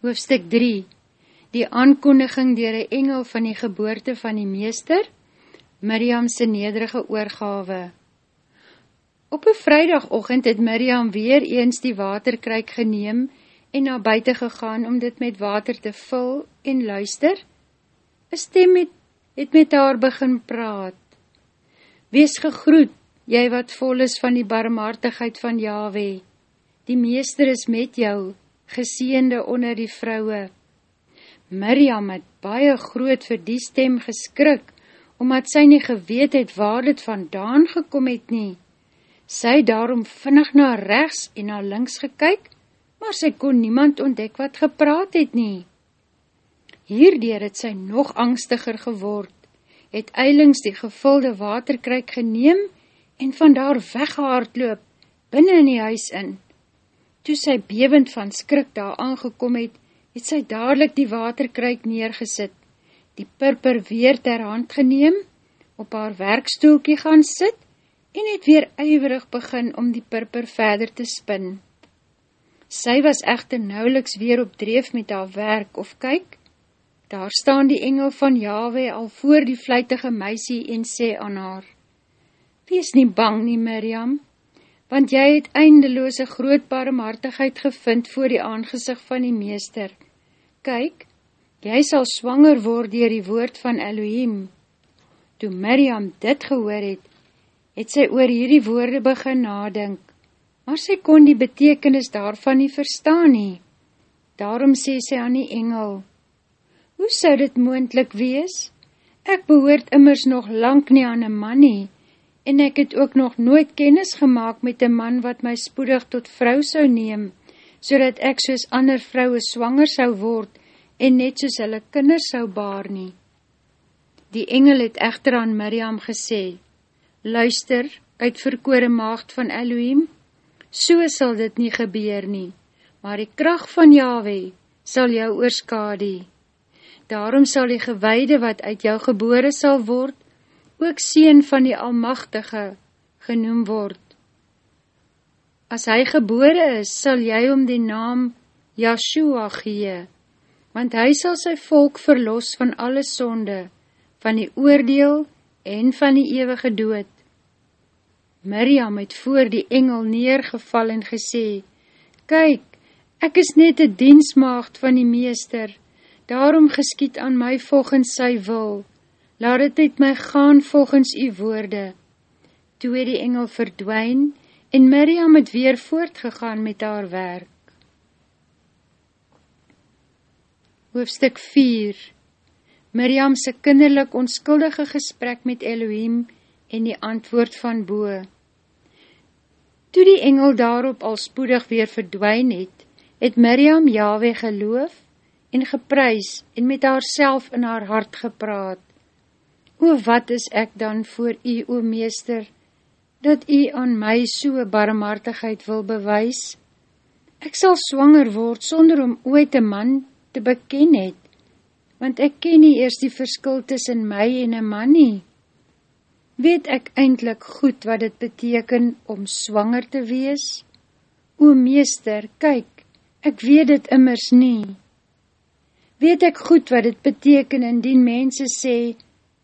Hoofstuk 3 Die aankondiging dier een engel van die geboorte van die meester, Miriamse nederige oorgawe. Op een vrijdagochtend het Miriam weer eens die waterkryk geneem en na buiten gegaan om dit met water te vul en luister. Een stem het, het met haar begin praat. Wees gegroet, jy wat vol is van die barmhartigheid van Yahweh. Die meester is met jou, geseende onder die vrouwe. Miriam het baie groot vir die stem geskrik, omdat sy nie geweet het waar dit vandaan gekom het nie. Sy daarom vinnig na rechts en na links gekyk, maar sy kon niemand ontdek wat gepraat het nie. Hierdeer het sy nog angstiger geword, het eilings die gevulde waterkryk geneem en vandaar weggehaard loop, binnen in die huis in. Toe sy bewend van skrik daar aangekom het, het sy dadelijk die waterkryk neergesit, die purper weer ter hand geneem, op haar werkstoelkie gaan sit, en het weer uiverig begin om die purper verder te spin. Sy was echter nauweliks weer op dreef met haar werk of kyk, daar staan die engel van Yahweh al voor die vluitige meisie en sê aan haar, Wees nie bang nie, Miriam, want jy het eindeloose groot barmhartigheid gevind voor die aangezicht van die meester. Kyk, jy sal swanger word dier die woord van Elohim. Toe Miriam dit gehoor het, het sy oor hierdie woorde begin nadink, maar sy kon die betekenis daarvan nie verstaan nie. Daarom sê sy aan die engel, Hoe sou dit moendlik wees? Ek behoort immers nog lang nie aan een man nie, en ek het ook nog nooit kennis gemaakt met een man wat my spoedig tot vrou sou neem, so dat ek soos ander vrouwe swanger sou word en net soos hulle kinders sou baar nie. Die engel het echter aan Miriam gesê, Luister, uitverkore maagd van Elohim, so sal dit nie gebeur nie, maar die kracht van Yahweh sal jou oorskadie. Daarom sal die gewaide wat uit jou gebore sal word, ook Seen van die Almachtige genoem word. As hy gebore is, sal jy om die naam Yahshua gee, want hy sal sy volk verlos van alle sonde, van die oordeel en van die eeuwige dood. Miriam het voor die engel neergeval en gesê, Kyk, ek is net een diensmaagd van die meester, daarom geskiet aan my volgens sy wil, laat het met my gaan volgens u woorde. Toe het die engel verdwijn, en Miriam het weer voortgegaan met haar werk. Hoofstuk 4 Miriamse kinderlik onskuldige gesprek met Elohim en die antwoord van boe. Toe die engel daarop al spoedig weer verdwijn het, het Miriam Yahweh geloof en geprys en met haar in haar hart gepraat. O wat is ek dan voor u, o meester, dat u aan my so barmhartigheid wil bewys? Ek sal swanger word sonder om ooit een man te beken het, want ek ken nie eers die verskil tussen my en een man nie. Weet ek eindelijk goed wat dit beteken om swanger te wees? O meester, kyk, ek weet dit immers nie. Weet ek goed wat dit beteken indien mense sê,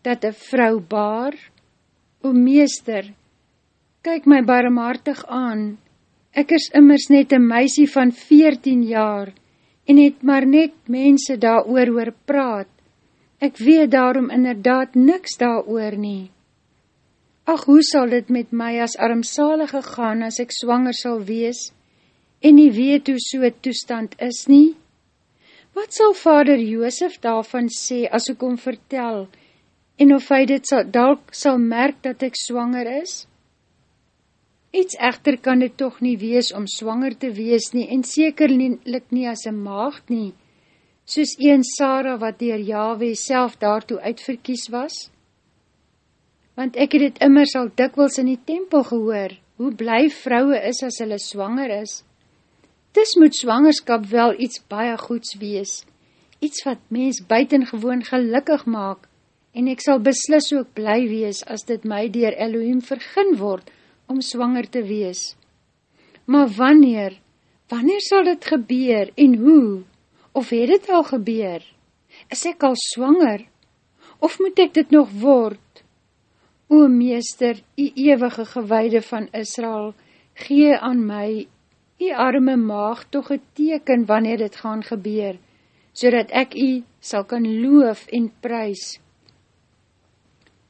dat een vrou baar? O meester, kyk my barmhartig aan, ek is immers net een meisie van 14 jaar, en het maar net mense daar oor oor praat, ek weet daarom inderdaad niks daar oor nie. Ach, hoe sal dit met my as armsalige gaan as ek swanger sal wees, en nie weet hoe so toestand is nie? Wat sal vader Joosef daarvan sê as ek om vertel, en of hy dit sal, dalk sal merk dat ek swanger is? Iets echter kan dit toch nie wees om swanger te wees nie, en sekerlik nie as een maagd nie, soos een Sarah wat dier Yahweh self daartoe uitverkies was? Want ek het het immers al dikwils in die tempel gehoor, hoe bly vrouwe is as hulle swanger is. Dis moet swangerskap wel iets baie goeds wees, iets wat mens buitengewoon gelukkig maak, en ek sal beslis ook bly wees as dit my dier Elohim vergin word om swanger te wees. Maar wanneer, wanneer sal dit gebeur en hoe? Of het het al gebeur? Is ek al swanger? Of moet ek dit nog word? O meester, die ewige gewaide van Israel, gee aan my, die arme maag, toch een teken wanneer dit gaan gebeur, so dat ek u sal kan loof en prijs.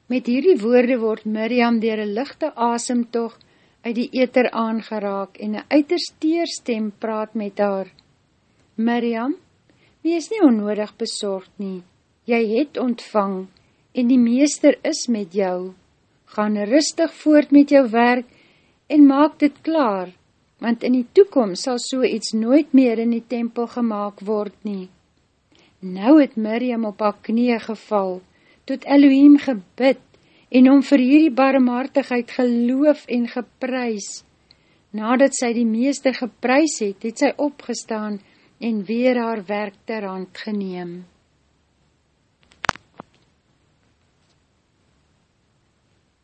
Met hierdie woorde word Miriam dier een lichte asemtocht uit die eter aangeraak en een uitersteer stem praat met haar. Miriam, wees nie onnodig bezorgd nie, jy het ontvang en die meester is met jou. Gaan rustig voort met jou werk en maak dit klaar, want in die toekomst sal so iets nooit meer in die tempel gemaakt word nie. Nou het Miriam op haar knie geval, tot Elohim gebid, en om vir hierdie barmhartigheid geloof en geprys. Nadat sy die meester geprys het, het sy opgestaan en weer haar werk ter hand geneem.